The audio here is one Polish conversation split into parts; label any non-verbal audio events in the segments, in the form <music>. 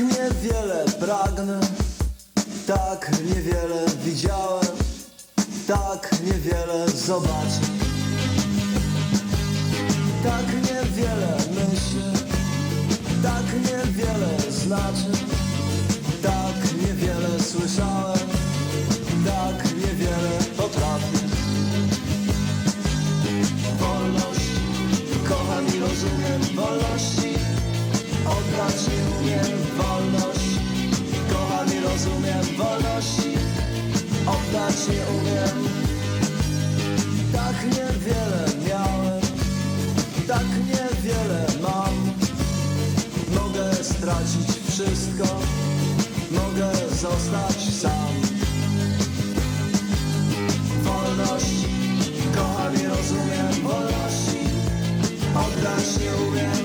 niewiele pragnę, tak niewiele widziałem, tak niewiele zobaczę. Tak niewiele myślę, tak niewiele znaczy, tak niewiele słyszałem, tak niewiele potrafię. Wolność, kocham i rozumiem wolności, oddać nie umiem wolność, kocham i rozumiem wolności, oddać nie umiem. Tak niewiele miałem, tak niewiele mam. Mogę stracić wszystko, mogę zostać sam. Wolność, kocham i rozumiem wolności, oddać nie umiem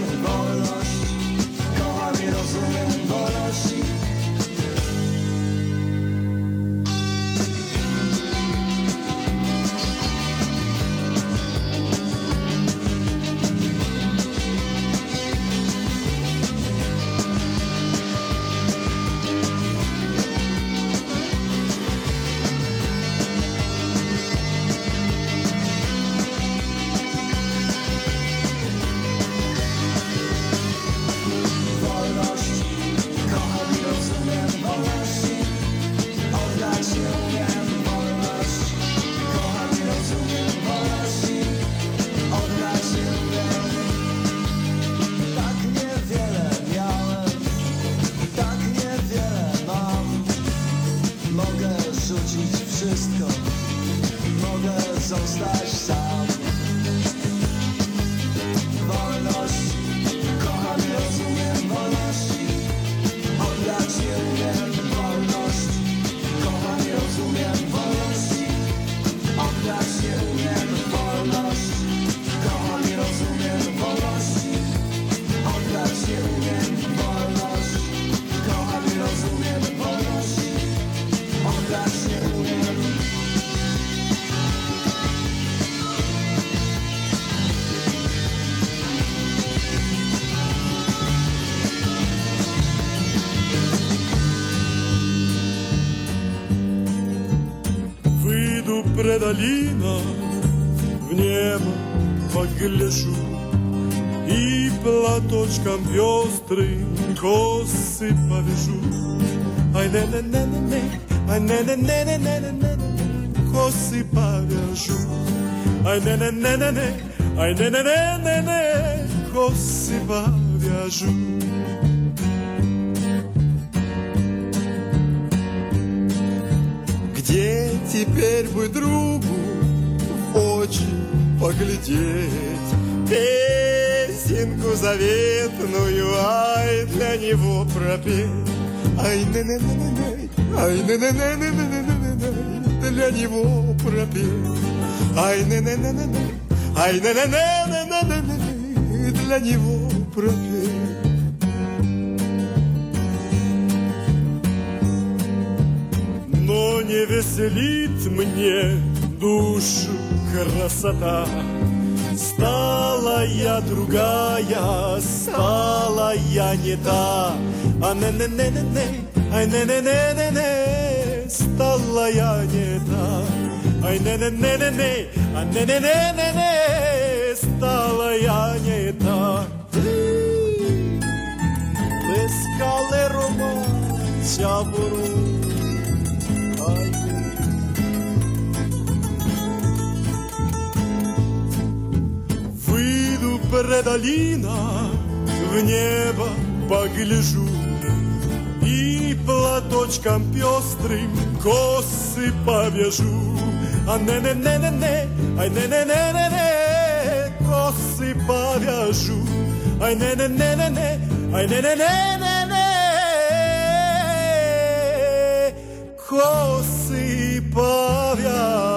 лежу, и платочком пестрый косы повяжу. Ай не не не не не ай не не не не не не не косы повяжу. Ай не не не не не ай не не не не не косы повяжу. Где теперь бы другу поглядеть Песенку заветную, ай, для него пропеть Ай, на на на на на ай, на на на на на на на для него пропеть Ай, на на на на на ай, на на на на на на на для него пропеть Но не веселит мне душу красота. Стала я другая, стала я не та. А не не не не не, ай не не не не не, стала я не та. Ай не не не не не, а не не не не не, Выйду предалина, в небо погляжу И платочком пестрым косы повяжу А не-не-не-не-не, ай не-не-не-не-не Косы повяжу Ай не-не-не-не-не, ай не-не-не-не-не Косы повяжу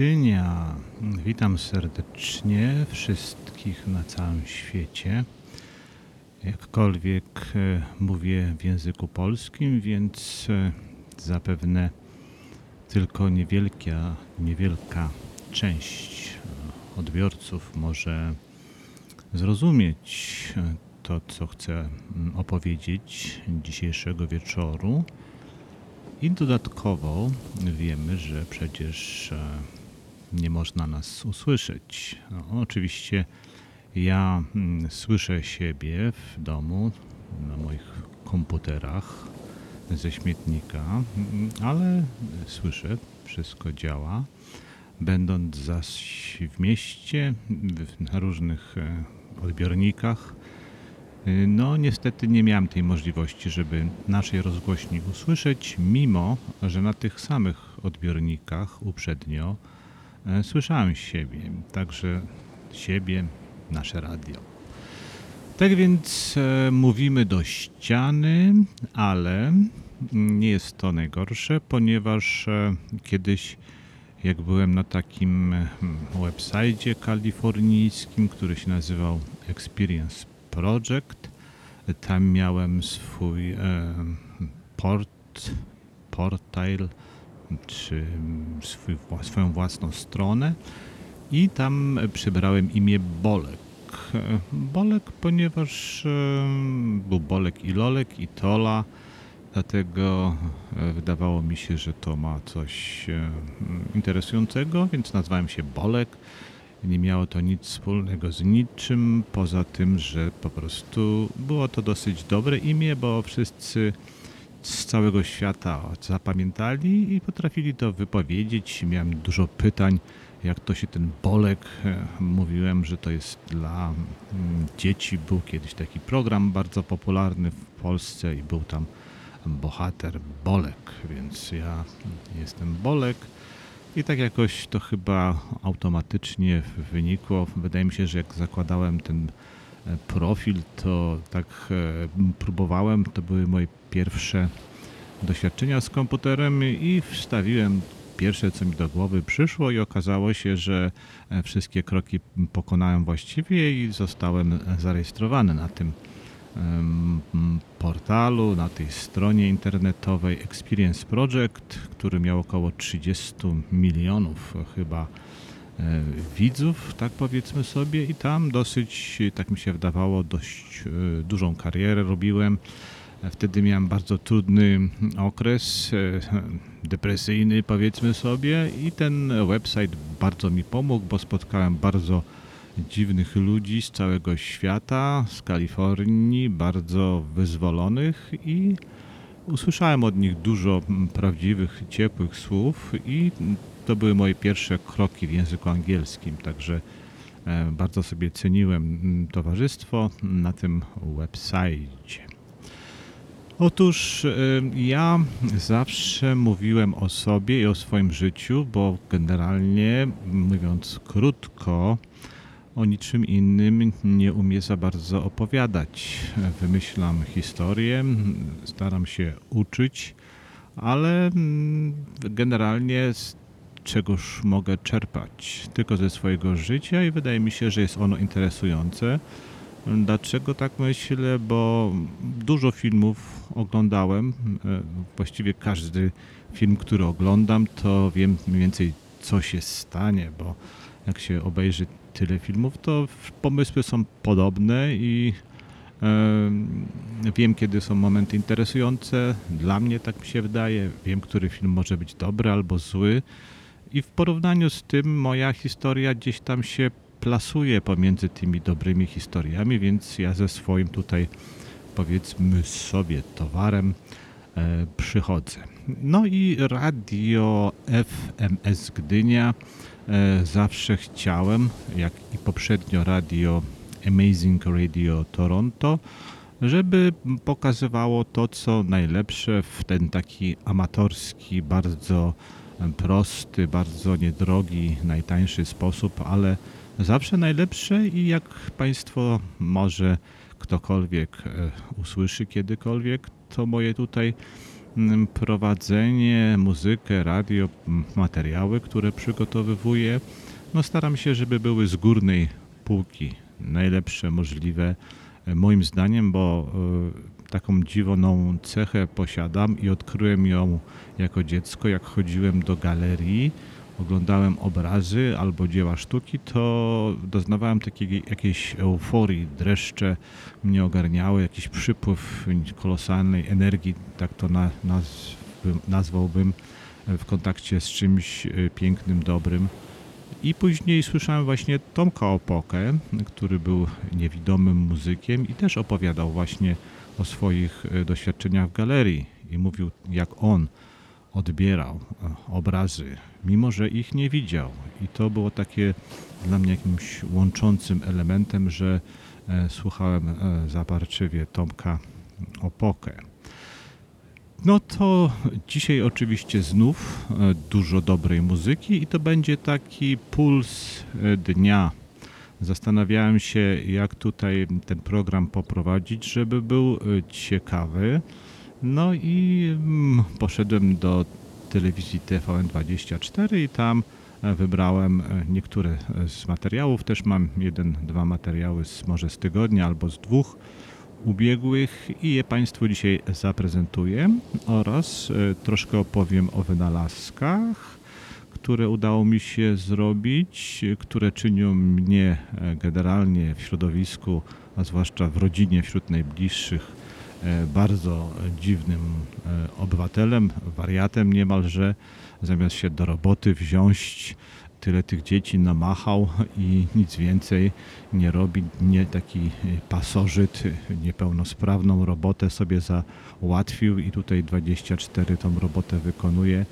Gdynia. Witam serdecznie wszystkich na całym świecie. Jakkolwiek e, mówię w języku polskim, więc e, zapewne tylko niewielka, niewielka część e, odbiorców może zrozumieć to, co chcę opowiedzieć dzisiejszego wieczoru. I dodatkowo wiemy, że przecież nie można nas usłyszeć. No, oczywiście ja mm, słyszę siebie w domu na moich komputerach ze śmietnika, mm, ale słyszę, wszystko działa. Będąc zaś w mieście, na różnych e, odbiornikach, y, no niestety nie miałem tej możliwości, żeby naszej rozgłośni usłyszeć, mimo że na tych samych odbiornikach uprzednio słyszałem siebie, także siebie, nasze radio. Tak więc e, mówimy do ściany, ale nie jest to najgorsze, ponieważ e, kiedyś jak byłem na takim e, websajcie kalifornijskim, który się nazywał Experience Project, tam miałem swój e, port, portal, czy swój, swoją własną stronę i tam przybrałem imię Bolek. Bolek, ponieważ był Bolek i Lolek i Tola, dlatego e, wydawało mi się, że to ma coś interesującego, więc nazwałem się Bolek. Nie miało to nic wspólnego z niczym, poza tym, że po prostu było to dosyć dobre imię, bo wszyscy z całego świata zapamiętali i potrafili to wypowiedzieć. Miałem dużo pytań, jak to się ten Bolek, e, mówiłem, że to jest dla mm, dzieci. Był kiedyś taki program bardzo popularny w Polsce i był tam bohater Bolek, więc ja jestem Bolek. I tak jakoś to chyba automatycznie wynikło. Wydaje mi się, że jak zakładałem ten e, profil, to tak e, próbowałem. To były moje pierwsze doświadczenia z komputerem i wstawiłem pierwsze, co mi do głowy przyszło i okazało się, że e, wszystkie kroki pokonałem właściwie i zostałem zarejestrowany na tym portalu, na tej stronie internetowej Experience Project, który miał około 30 milionów chyba e, widzów, tak powiedzmy sobie, i tam dosyć, tak mi się wydawało, dość e, dużą karierę robiłem. Wtedy miałem bardzo trudny okres, e, depresyjny powiedzmy sobie i ten website bardzo mi pomógł, bo spotkałem bardzo dziwnych ludzi z całego świata, z Kalifornii, bardzo wyzwolonych i usłyszałem od nich dużo prawdziwych, ciepłych słów i to były moje pierwsze kroki w języku angielskim, także e, bardzo sobie ceniłem towarzystwo na tym website. Otóż ja zawsze mówiłem o sobie i o swoim życiu, bo generalnie, mówiąc krótko, o niczym innym nie umiem za bardzo opowiadać. Wymyślam historię, staram się uczyć, ale generalnie z czegoż mogę czerpać? Tylko ze swojego życia i wydaje mi się, że jest ono interesujące. Dlaczego tak myślę? Bo dużo filmów oglądałem. E, Właściwie każdy film, który oglądam, to wiem mniej więcej, co się stanie, bo jak się obejrzy tyle filmów, to pomysły są podobne i e, wiem, kiedy są momenty interesujące. Dla mnie tak mi się wydaje. Wiem, który film może być dobry albo zły. I w porównaniu z tym moja historia gdzieś tam się plasuje pomiędzy tymi dobrymi historiami, więc ja ze swoim tutaj powiedzmy sobie towarem e, przychodzę. No i radio FMS Gdynia e, zawsze chciałem, jak i poprzednio radio Amazing Radio Toronto, żeby pokazywało to, co najlepsze w ten taki amatorski, bardzo prosty, bardzo niedrogi, najtańszy sposób, ale zawsze najlepsze i jak Państwo może ktokolwiek e, usłyszy kiedykolwiek to moje tutaj mm, prowadzenie, muzykę, radio, materiały, które przygotowywuję. No staram się, żeby były z górnej półki, najlepsze możliwe e, moim zdaniem, bo e, taką dziwoną cechę posiadam i odkryłem ją jako dziecko, jak chodziłem do galerii, oglądałem obrazy albo dzieła sztuki, to doznawałem takiej jakiejś euforii, dreszcze mnie ogarniały, jakiś przypływ kolosalnej energii, tak to nazwałbym, w kontakcie z czymś e, pięknym, dobrym. I później słyszałem właśnie Tomka Opokę, który był niewidomym muzykiem i też opowiadał właśnie o swoich e, doświadczeniach w galerii i mówił, jak on odbierał e, obrazy, mimo że ich nie widział. I to było takie dla mnie jakimś łączącym elementem, że e, słuchałem e, zaparczywie Tomka Opokę. No to dzisiaj oczywiście znów e, dużo dobrej muzyki i to będzie taki puls dnia. Zastanawiałem się, jak tutaj ten program poprowadzić, żeby był ciekawy. No i mm, poszedłem do telewizji TVN24 i tam e, wybrałem e, niektóre e, z materiałów. Też mam jeden, dwa materiały z, może z tygodnia albo z dwóch ubiegłych i je Państwu dzisiaj zaprezentuję oraz troszkę opowiem o wynalazkach, które udało mi się zrobić, które czynią mnie generalnie w środowisku, a zwłaszcza w rodzinie wśród najbliższych bardzo dziwnym e, obywatelem, wariatem niemalże, zamiast się do roboty wziąć, tyle tych dzieci namachał i nic więcej nie robi, nie taki e, pasożyt, e, niepełnosprawną robotę sobie załatwił i tutaj 24 tą robotę wykonuje.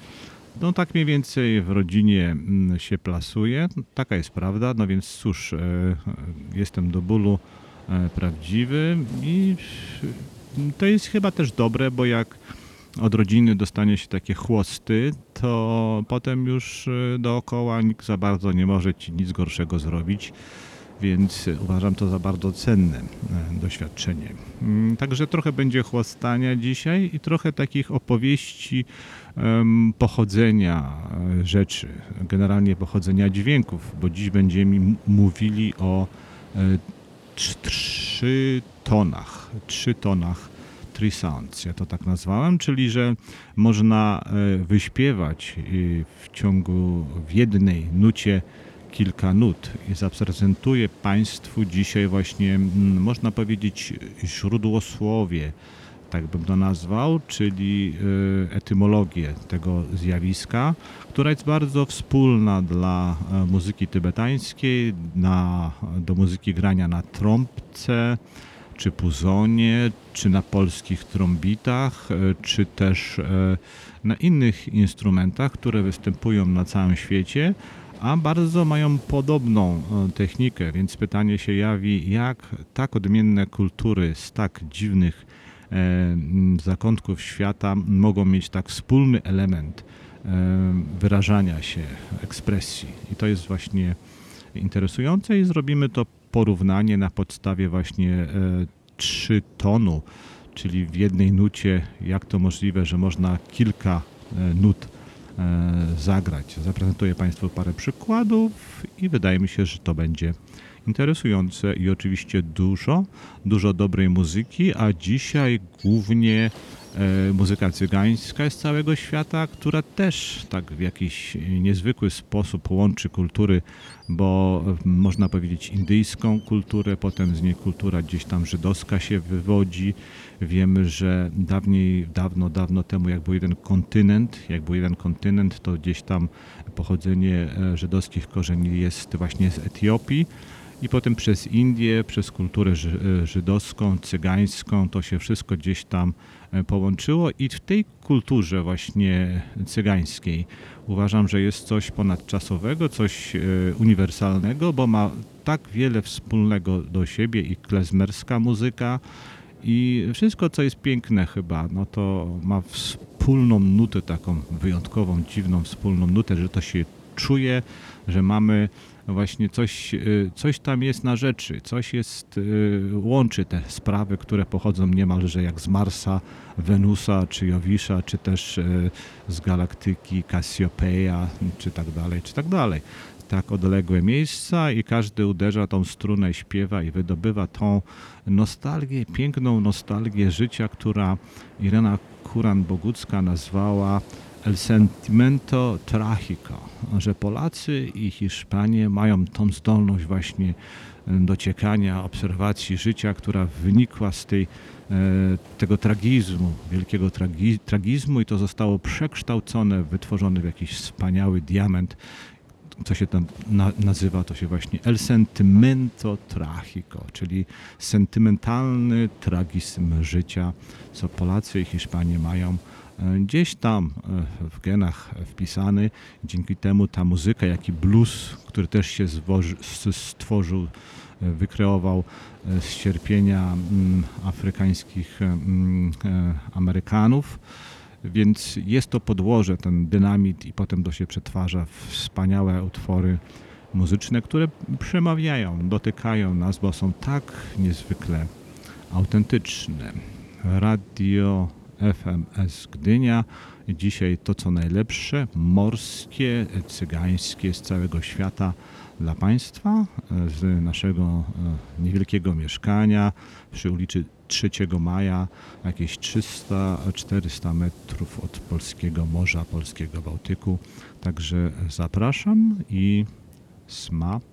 No tak mniej więcej w rodzinie mm, się plasuje, taka jest prawda, no więc cóż, e, e, jestem do bólu e, prawdziwy i e, to jest chyba też dobre, bo jak od rodziny dostanie się takie chłosty, to potem już e, dookoła nikt za bardzo nie może ci nic gorszego zrobić, więc e, uważam to za bardzo cenne e, doświadczenie. Mm, Także trochę będzie chłostania dzisiaj i trochę takich opowieści pochodzenia e, rzeczy, generalnie pochodzenia dźwięków, bo dziś będziemy mówili o e, trz- trzy tonach, trzy tonach three sounds, ja to tak nazwałem, czyli że można e, wyśpiewać e, w ciągu w jednej nucie kilka nut i zaprezentuję Państwu dzisiaj właśnie, mm, można powiedzieć, źródłosłowie, tak bym to nazwał, czyli e, etymologię tego zjawiska, która jest bardzo wspólna dla e, muzyki tybetańskiej, na, do muzyki grania na trąbce, czy puzonie, czy na polskich trąbitach, e, czy też e, na innych instrumentach, które występują na całym świecie, a bardzo mają podobną technikę, więc pytanie się jawi, jak tak odmienne kultury z tak dziwnych zakątków świata mogą mieć tak wspólny element e, wyrażania się, ekspresji. I to jest właśnie interesujące i zrobimy to porównanie na podstawie właśnie e, trzy tonu, czyli w jednej nucie, jak to możliwe, że można kilka e, nut e, zagrać. Zaprezentuję Państwu parę przykładów i wydaje mi się, że to będzie interesujące i oczywiście dużo, dużo dobrej muzyki, a dzisiaj głównie e, muzyka cygańska z całego świata, która też tak w jakiś niezwykły sposób łączy kultury, bo e, można powiedzieć indyjską kulturę, potem z niej kultura gdzieś tam żydowska się wywodzi. Wiemy, że dawniej, dawno, dawno temu, jak był jeden kontynent, jak był jeden kontynent, to gdzieś tam pochodzenie e, żydowskich korzeni jest właśnie z Etiopii i potem przez Indię, przez kulturę e, żydowską, cygańską, to się wszystko gdzieś tam e, połączyło. I w tej kulturze właśnie cygańskiej uważam, że jest coś ponadczasowego, coś e, uniwersalnego, bo ma tak wiele wspólnego do siebie i klezmerska muzyka i wszystko, co jest piękne chyba, no to ma wspólną nutę, taką wyjątkową, dziwną wspólną nutę, że to się czuje, że mamy właśnie coś, y, coś tam jest na rzeczy, coś jest, y, łączy te sprawy, które pochodzą niemalże jak z Marsa, Wenusa, czy Jowisza, czy też y, z galaktyki Cassiopeia, czy tak dalej, czy tak dalej. Tak odległe miejsca i każdy uderza tą strunę, śpiewa i wydobywa tą nostalgię, piękną nostalgię życia, która Irena Kuran-Bogucka nazwała El sentimento tragico, że Polacy i Hiszpanie mają tą zdolność właśnie dociekania, obserwacji życia, która wynikła z tej, e, tego tragizmu, wielkiego tragi, tragizmu i to zostało przekształcone, wytworzone w jakiś wspaniały diament, co się tam na, nazywa, to się właśnie El sentimento tragico, czyli sentymentalny tragizm życia, co Polacy i Hiszpanie mają e, gdzieś tam e, w genach wpisany. Dzięki temu ta muzyka, jak i blues, który też się stworzył, e, wykreował e, z cierpienia mm, afrykańskich mm, Amerykanów. Więc jest to podłoże, ten dynamit i potem to się przetwarza w wspaniałe utwory muzyczne, które przemawiają, dotykają nas, bo są tak niezwykle autentyczne. Radio FMS Gdynia. Dzisiaj to co najlepsze, morskie, cygańskie z całego świata dla Państwa, e, z naszego e, niewielkiego mieszkania przy ulicy 3 Maja, jakieś 300-400 metrów od polskiego morza, polskiego Bałtyku. Także zapraszam i smacznego.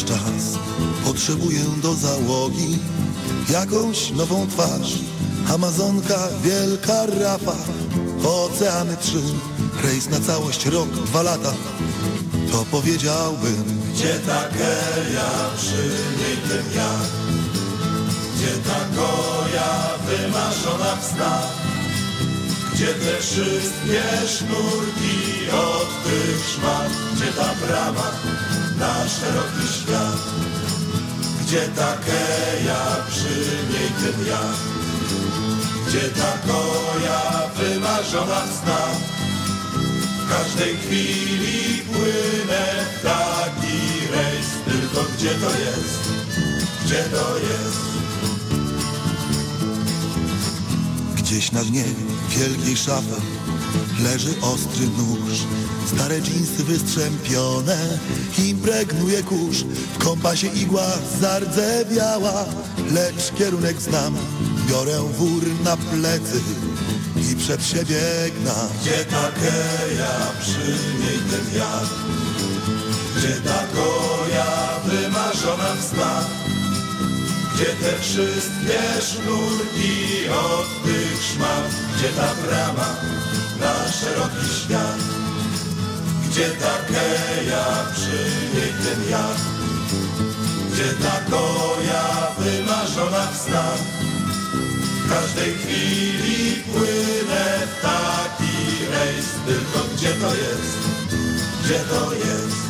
Masz czas? Potrzebuję do załogi Jakąś nową twarz. Amazonka, wielka rafa Oceany trzy. Rejs na całość, rok, dwa lata. To powiedziałbym. Gdzie ta Kelia, przy niej ten ja? Gdzie ta koja wymarzona w snach? Gdzie te wszystkie sznurki od tych szmat, gdzie ta brama na szeroki świat, gdzie ta keja, przy niej ten ja, gdzie ta koja wymarzona snach. W każdej chwili płynę taki rejs, tylko gdzie to jest, gdzie to jest. Gdzieś na dnie wielkiej szafy leży ostry nóż. Stare dżinsy wystrzępione impregnuje kurz. W kompasie igła zardzewiała, lecz kierunek znam. Biorę wór na plecy i przed siebie gnam Gdzie ta keja, przy niej ten wiatr Gdzie ta koja wymarzona w snach gdzie te wszystkie sznurki od tych szmat, gdzie ta brama na szeroki świat, gdzie ta keja, przy niej ten jad, gdzie ta koja wymarzona w snach. W każdej chwili płynę w taki rejs, tylko gdzie to jest, gdzie to jest.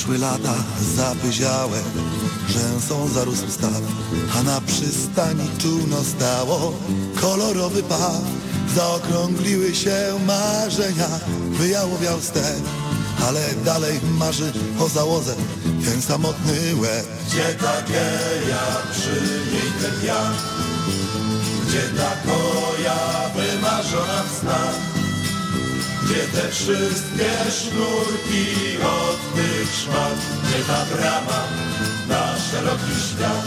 Przeszły lata zapyziałe, rzęsą zarósł staw, a na przystani czółno stało kolorowy paw. Zaokrągliły się marzenia, wyjałowiał step, ale dalej marzy o załodze ten samotny łeb. Gdzie ta geja, przy niej ten ja, gdzie ta koja wymarzona w snach, gdzie te wszystkie sznurki od tych szmat, gdzie ta brama na szeroki świat,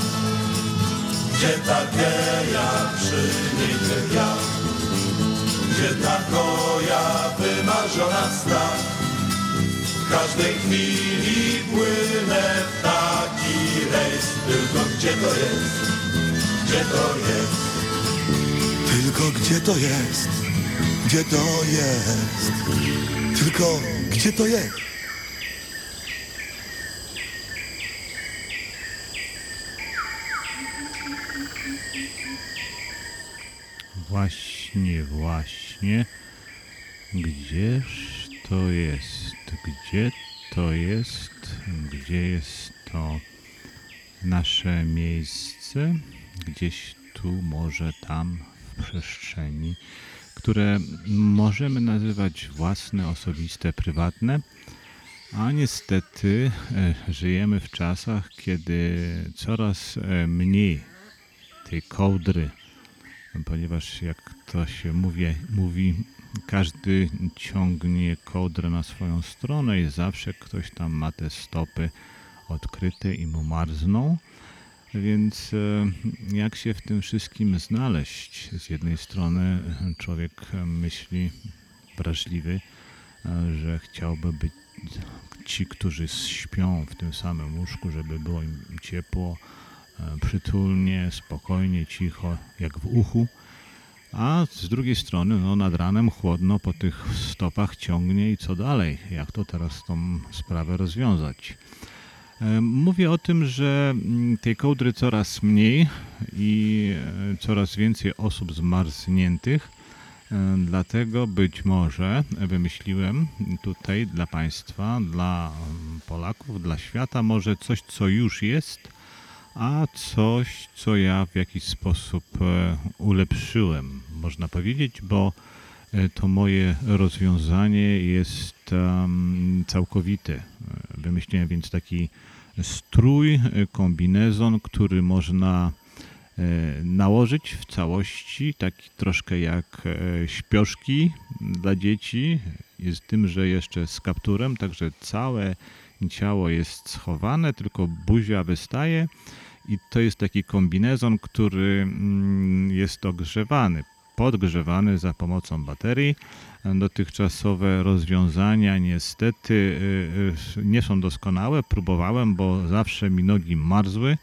gdzie ta geja, przy niej ja, gdzie ta koja wymarzona snach. W każdej chwili płynę w taki rejs, tylko gdzie to jest, gdzie to jest, tylko gdzie to jest. Gdzie to jest? Tylko gdzie to jest? Właśnie, właśnie. Gdzież to jest? Gdzie to jest? Gdzie jest to nasze miejsce? Gdzieś tu, może tam w przestrzeni, które możemy nazywać własne, osobiste, prywatne. A niestety e, żyjemy w czasach, kiedy coraz e, mniej tej kołdry ponieważ jak to się mówi, mówi, każdy ciągnie kołdrę na swoją stronę i zawsze ktoś tam ma te stopy odkryte i mu marzną. Więc e, jak się w tym wszystkim znaleźć? Z jednej strony człowiek myśli wrażliwy, e, że chciałby być ci, którzy śpią w tym samym łóżku, żeby było im ciepło, e, przytulnie, spokojnie, cicho, jak w uchu. A z drugiej strony, no nad ranem chłodno po tych stopach ciągnie i co dalej? Jak to teraz tą sprawę rozwiązać? E, Mówię o tym, że mm, tej kołdry coraz mniej i e, coraz więcej osób zmarzniętych. E, Dlatego być może wymyśliłem tutaj dla Państwa, dla Polaków, dla świata, może coś, co już jest, a coś, co ja w jakiś sposób e, ulepszyłem, można powiedzieć, bo e, to moje rozwiązanie jest em, całkowite. E, Wymyśliłem więc taki strój, e, kombinezon, który można e, nałożyć w całości, taki troszkę jak e, śpioszki dla dzieci, z tym, że jeszcze z kapturem, także całe ciało jest schowane, tylko buzia wystaje. I to jest taki kombinezon, który mm, jest ogrzewany podgrzewany za pomocą baterii. Dotychczasowe rozwiązania niestety y, y, nie są doskonałe. Próbowałem, bo zawsze mi nogi marzły.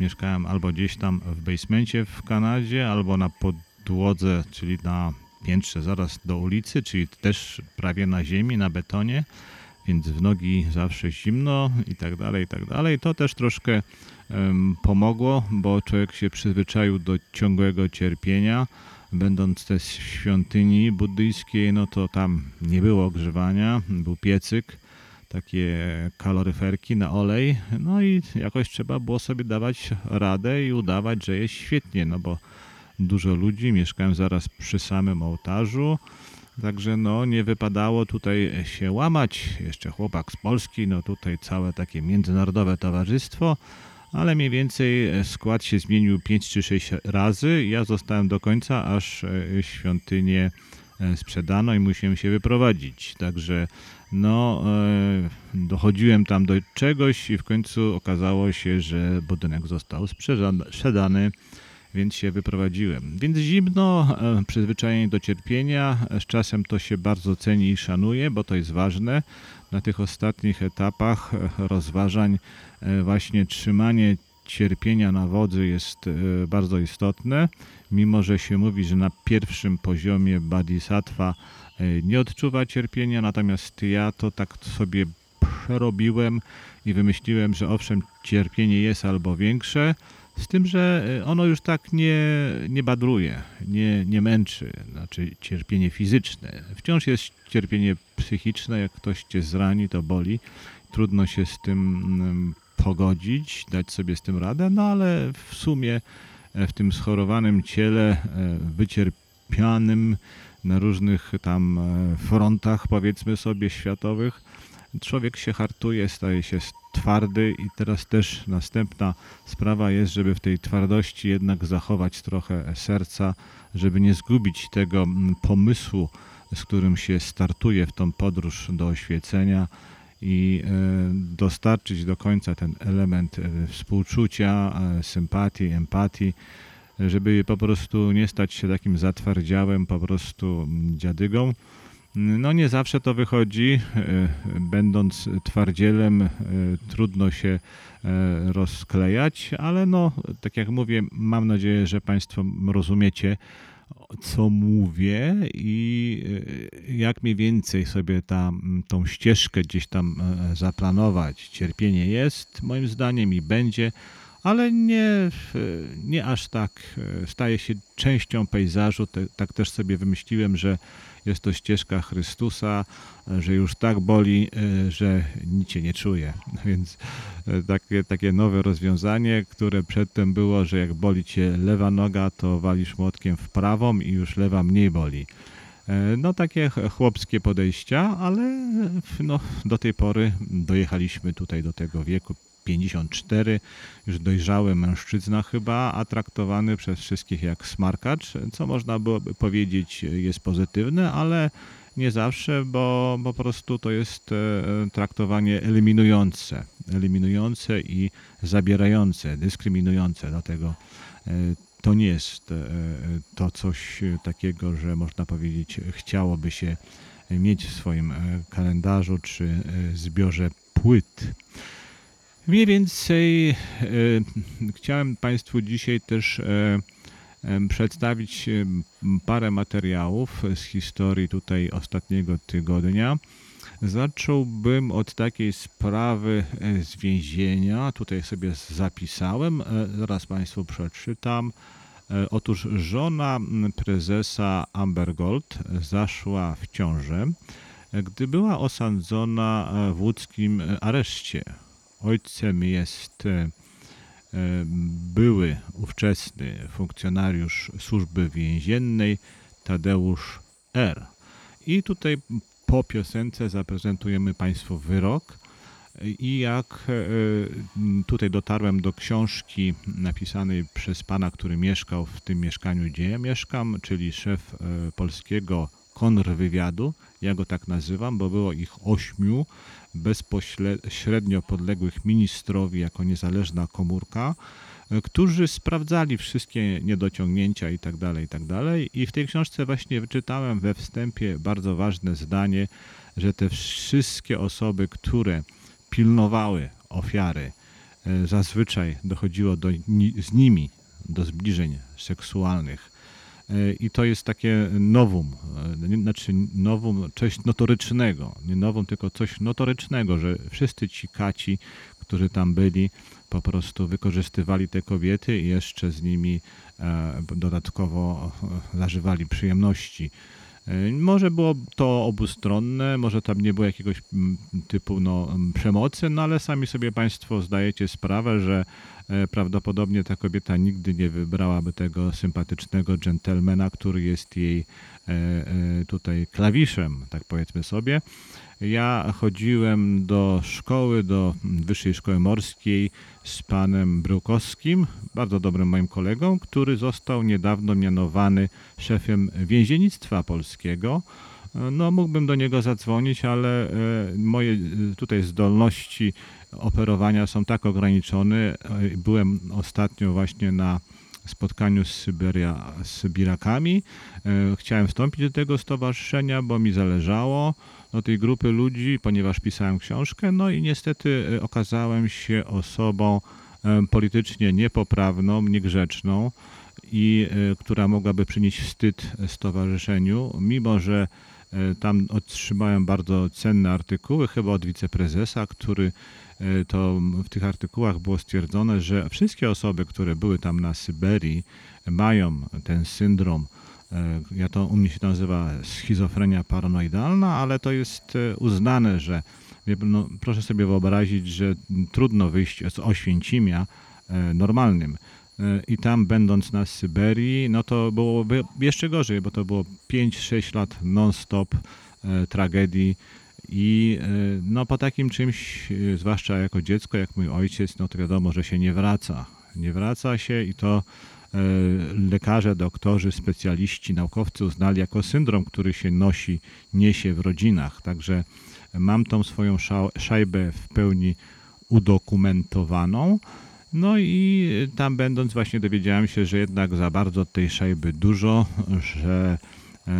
Mieszkałem albo gdzieś tam w basemencie w Kanadzie, albo na podłodze, czyli na piętrze zaraz do ulicy, czyli też prawie na ziemi, na betonie, więc w nogi zawsze zimno i tak dalej, i tak dalej. To też troszkę em, pomogło, bo człowiek się przyzwyczaił do ciągłego cierpienia. Będąc też w świątyni buddyjskiej, no to tam nie było ogrzewania, był piecyk, takie kaloryferki na olej, no i jakoś trzeba było sobie dawać radę i udawać, że jest świetnie, no bo dużo ludzi, mieszkałem zaraz przy samym ołtarzu, także no nie wypadało tutaj się łamać. Jeszcze chłopak z Polski, no tutaj całe takie międzynarodowe towarzystwo, ale mniej więcej skład się zmienił 5 czy 6 razy. Ja zostałem do końca, aż e, świątynię e, sprzedano i musiałem się wyprowadzić. Także no, e, dochodziłem tam do czegoś i w końcu okazało się, że budynek został sprzedany więc się wyprowadziłem. Więc zimno, e, przyzwyczajenie do cierpienia, e, z czasem to się bardzo ceni i szanuje, bo to jest ważne. Na tych ostatnich etapach e, rozważań właśnie trzymanie cierpienia na wodzy jest bardzo istotne, mimo że się mówi, że na pierwszym poziomie bodhisattva nie odczuwa cierpienia, natomiast ja to tak sobie przerobiłem i wymyśliłem, że owszem, cierpienie jest albo większe, z tym, że e, ono już tak nie, nie badruje, nie, nie męczy, znaczy cierpienie fizyczne. Wciąż jest cierpienie psychiczne, jak ktoś cię zrani, to boli. Trudno się z tym mm, pogodzić, dać sobie z tym radę, no ale w sumie e, w tym schorowanym ciele, e, wycierpianym na różnych tam frontach, powiedzmy sobie, światowych, człowiek się hartuje, staje się twardy i teraz też następna sprawa jest, żeby w tej twardości jednak zachować trochę serca, żeby nie zgubić tego mm, pomysłu, z którym się startuje w tą podróż do oświecenia i e, dostarczyć do końca ten element e, współczucia, e, sympatii, empatii, żeby po prostu nie stać się takim zatwardziałym po prostu mm, dziadygą. No nie zawsze to wychodzi. E, Będąc twardzielem e, trudno się e, rozklejać, ale no tak jak mówię, mam nadzieję, że Państwo rozumiecie co mówię i jak mniej więcej sobie tam, tą ścieżkę gdzieś tam zaplanować. Cierpienie jest moim zdaniem i będzie, ale nie, nie aż tak. Staje się częścią pejzażu. Tak też sobie wymyśliłem, że jest to ścieżka Chrystusa, że już tak boli, e, że nic się nie czuje. <laughs> Więc e, takie, takie nowe rozwiązanie, które przedtem było, że jak boli cię lewa noga, to walisz młotkiem w prawą i już lewa mniej boli. E, No takie ch- chłopskie podejścia, ale no, do tej pory dojechaliśmy tutaj do tego wieku 54, już dojrzały mężczyzna chyba, a traktowany przez wszystkich jak smarkacz, co można byłoby powiedzieć jest pozytywne, ale nie zawsze, bo po prostu to jest e, traktowanie eliminujące, eliminujące i zabierające, dyskryminujące, dlatego e, to nie jest e, to coś takiego, że można powiedzieć chciałoby się mieć w swoim kalendarzu czy zbiorze płyt. Mniej więcej e, chciałem Państwu dzisiaj też e, em, przedstawić em, parę materiałów z historii tutaj ostatniego tygodnia. Zacząłbym od takiej sprawy e, z więzienia. Tutaj sobie zapisałem, e, zaraz Państwu przeczytam. E, Otóż żona prezesa Amber Gold zaszła w ciążę, e, gdy była osadzona e, w łódzkim e, areszcie. Ojcem jest e, e, były ówczesny funkcjonariusz służby więziennej Tadeusz R. I tutaj po piosence zaprezentujemy Państwu wyrok. I jak e, tutaj dotarłem do książki napisanej przez pana, który mieszkał w tym mieszkaniu, gdzie ja mieszkam, czyli szef polskiego kontrwywiadu, ja go tak nazywam, bo było ich ośmiu bezpośrednio podległych ministrowi jako niezależna komórka. e, którzy sprawdzali wszystkie niedociągnięcia i tak dalej, i tak. I w tej książce właśnie wyczytałem we wstępie bardzo ważne zdanie, że te wszystkie osoby, które pilnowały ofiary, e, zazwyczaj dochodziło do, z nimi do zbliżeń seksualnych. E, I to jest takie nowum, e, znaczy nowum, coś notorycznego, nie nowum, tylko coś notorycznego, że wszyscy ci kaci, którzy tam byli, po prostu wykorzystywali te kobiety i jeszcze z nimi e, dodatkowo zażywali przyjemności. Może było to obustronne, może tam nie było jakiegoś typu no, przemocy, no ale sami sobie Państwo zdajecie sprawę, że prawdopodobnie ta kobieta nigdy nie wybrałaby tego sympatycznego dżentelmena, który jest jej e, e, tutaj klawiszem, tak powiedzmy sobie. Ja chodziłem do szkoły, do Wyższej Szkoły Morskiej z panem Brukowskim, bardzo dobrym moim kolegą, który został niedawno mianowany szefem więziennictwa polskiego. No, mógłbym do niego zadzwonić, ale e, moje e, tutaj zdolności operowania są tak ograniczone. E, Byłem ostatnio właśnie na spotkaniu z, Syberia, z Sybirakami. Chciałem wstąpić do tego stowarzyszenia, bo mi zależało do tej grupy ludzi, ponieważ pisałem książkę. No i niestety okazałem się osobą politycznie niepoprawną, niegrzeczną i która mogłaby przynieść wstyd stowarzyszeniu, mimo że tam otrzymałem bardzo cenne artykuły, chyba od wiceprezesa, który e, to w tych artykułach było stwierdzone, że wszystkie osoby, które były tam na Syberii, mają ten syndrom. e, Ja to u mnie się nazywa schizofrenia paranoidalna, ale to jest e, uznane, że no, proszę sobie wyobrazić, że trudno wyjść z Oświęcimia e, normalnym. E, I tam będąc na Syberii, no to byłoby jeszcze gorzej, bo to było 5-6 lat non-stop e, tragedii. I e, no po takim czymś, zwłaszcza jako dziecko, jak mój ojciec, no to wiadomo, że się nie wraca. Nie wraca się i to lekarze, doktorzy, specjaliści, naukowcy uznali jako syndrom, który się nosi, niesie w rodzinach. Także mam tą swoją sza- szajbę w pełni udokumentowaną. No i tam będąc właśnie dowiedziałem się, że jednak za bardzo tej szajby dużo, że e,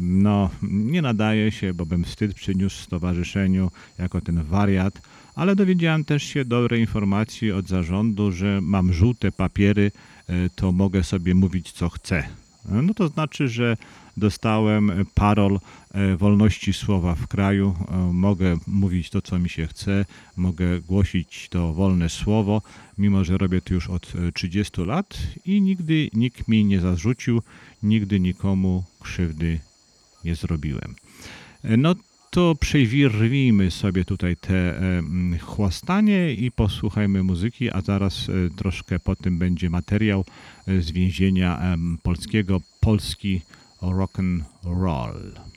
no nie nadaje się, bo bym wstyd przyniósł stowarzyszeniu jako ten wariat, ale dowiedziałem też się dobrej informacji od zarządu, że mam żółte papiery, e, to mogę sobie mówić co chcę. No to znaczy, że dostałem parol e, wolności słowa w kraju. E, Mogę mówić to, co mi się chce, mogę głosić to wolne słowo, mimo że robię to już od e, 30 lat i nigdy nikt mi nie zarzucił, nigdy nikomu krzywdy nie zrobiłem. E, No to przewirwijmy sobie tutaj te e, chłastanie i posłuchajmy muzyki, a zaraz e, troszkę po tym będzie materiał e, z więzienia polskiego, polski rock and roll.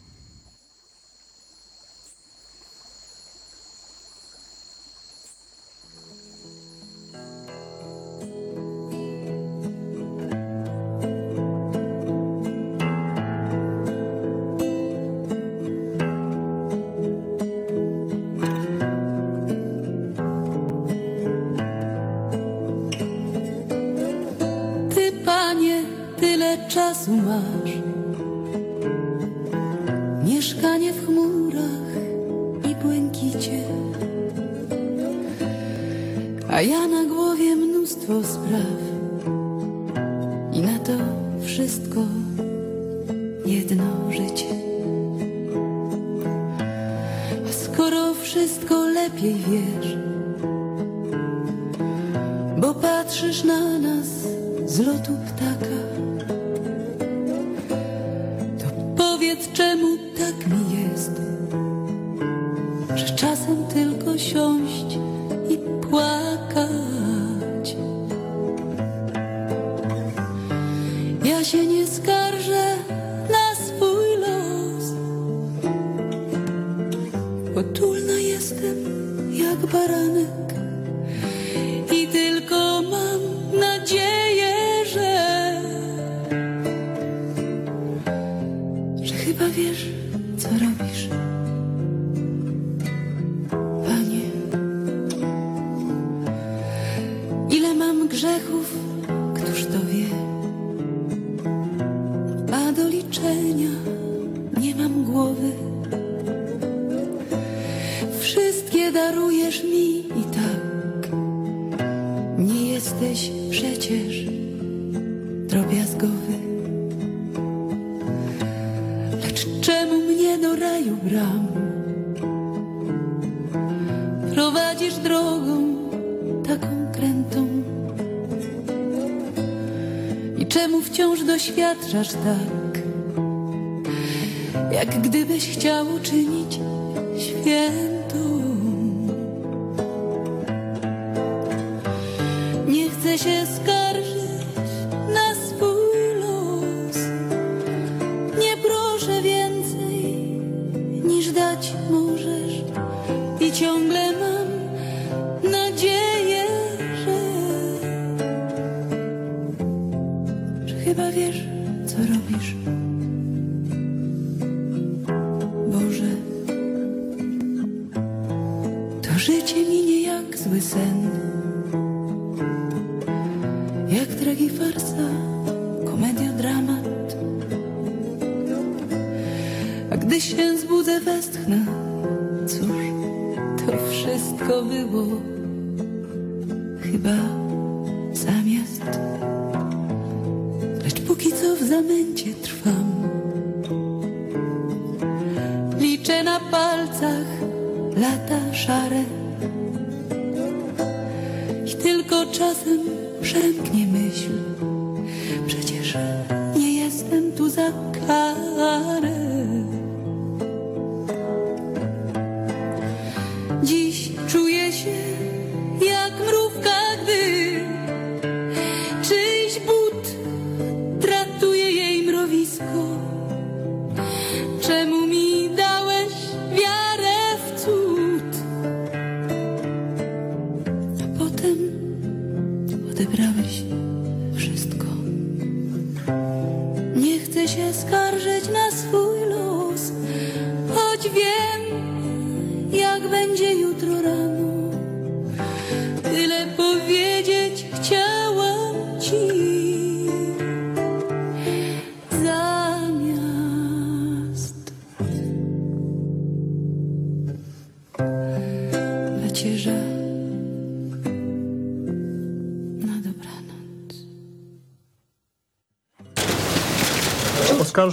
жаждать.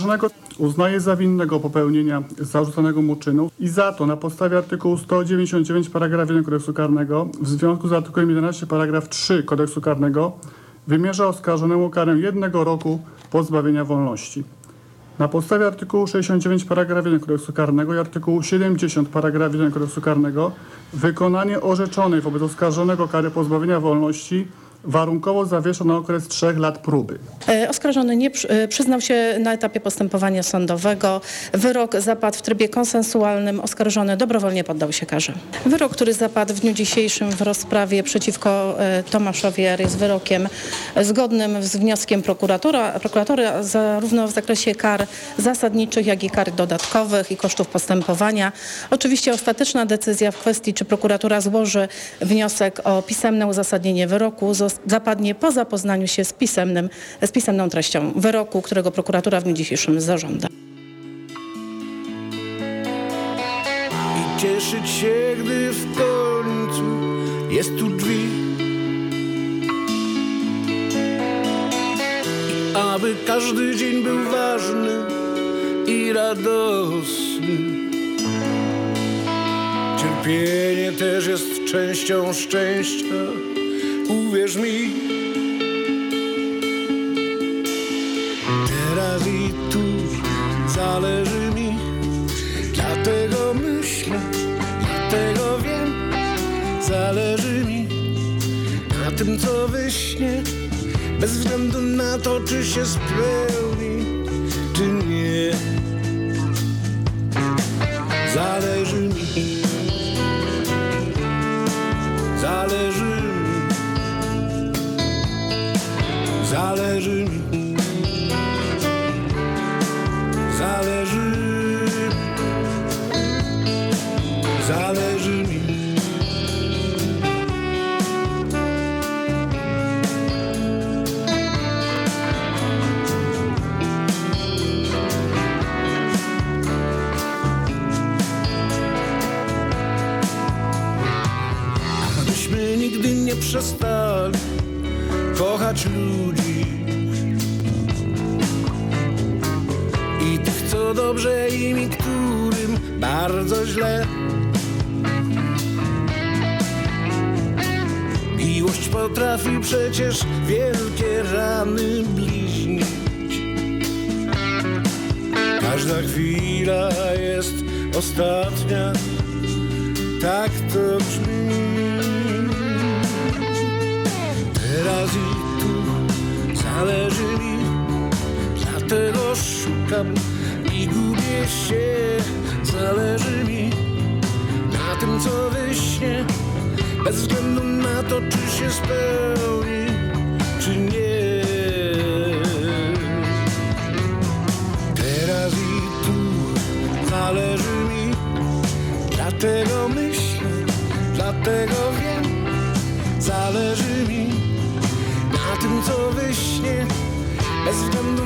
Oskarżonego uznaje za winnego popełnienia zarzuconego mu czynu i za to na podstawie artykułu 199 paragraf 1 kodeksu karnego w związku z artykułem 11 paragraf 3 kodeksu karnego wymierza oskarżonemu karę jednego roku pozbawienia wolności. Na podstawie artykułu 69 paragraf 1 kodeksu karnego i artykułu 70 paragraf 1 kodeksu karnego wykonanie orzeczonej wobec oskarżonego kary pozbawienia wolności warunkowo zawiesza na okres trzech lat próby. E, Oskarżony nie e, przyznał się na etapie postępowania sądowego. Wyrok zapadł w trybie konsensualnym. Oskarżony dobrowolnie poddał się karze. Wyrok, który zapadł w dniu dzisiejszym w rozprawie przeciwko e, Tomaszowi R. jest wyrokiem zgodnym z wnioskiem prokuratora, prokuratora zarówno w zakresie kar zasadniczych, jak i kar dodatkowych i kosztów postępowania. Oczywiście ostateczna decyzja w kwestii, czy prokuratura złoży wniosek o pisemne uzasadnienie wyroku, zapadnie po zapoznaniu się z, pisemnym, z pisemną treścią wyroku, którego prokuratura w dniu dzisiejszym zażąda. i cieszyć się, gdy w końcu jest tu drzwi. Aby każdy dzień był ważny i radosny. Cierpienie też jest częścią szczęścia, uwierz mi. Teraz i tu zależy mi. Dlatego myślę, dlatego wiem, zależy mi na tym, co wyśnie, bez względu na to, czy się spełni, zależy